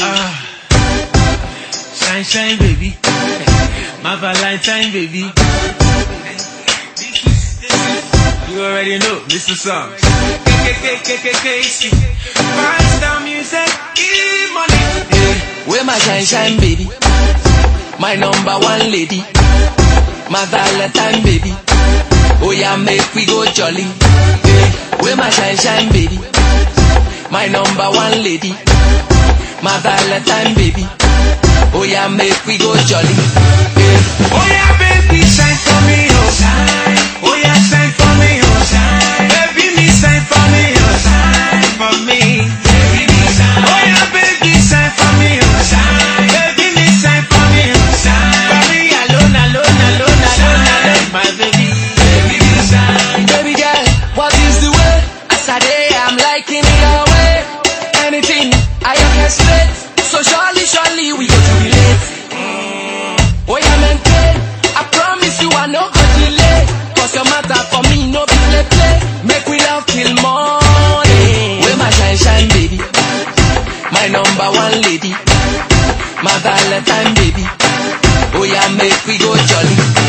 Ah, shine, shine, baby. My Valentine, baby. You already know, Mr. Songs. KKKKKC. Five star music, e money. Hey, where my shine shine baby? My number one lady. My Valentine baby. Oh yeah, make we go jolly. Hey, where my shine shine baby? My number one lady. My Valentine baby. Oh yeah, make we go jolly. Hey, Oh yeah, number one lady, my Valentine baby. Oh yeah, make we go jolly.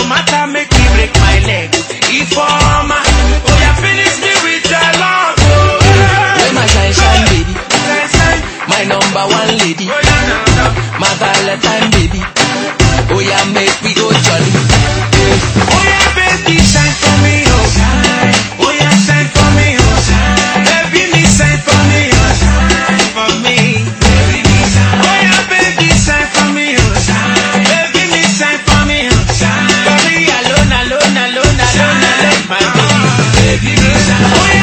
Your matter make me break my leg. Informer, oh yeah, finish me with your love, oh Where my shine shine baby. My number one lady, oh yeah, my Valentine baby. Yeah.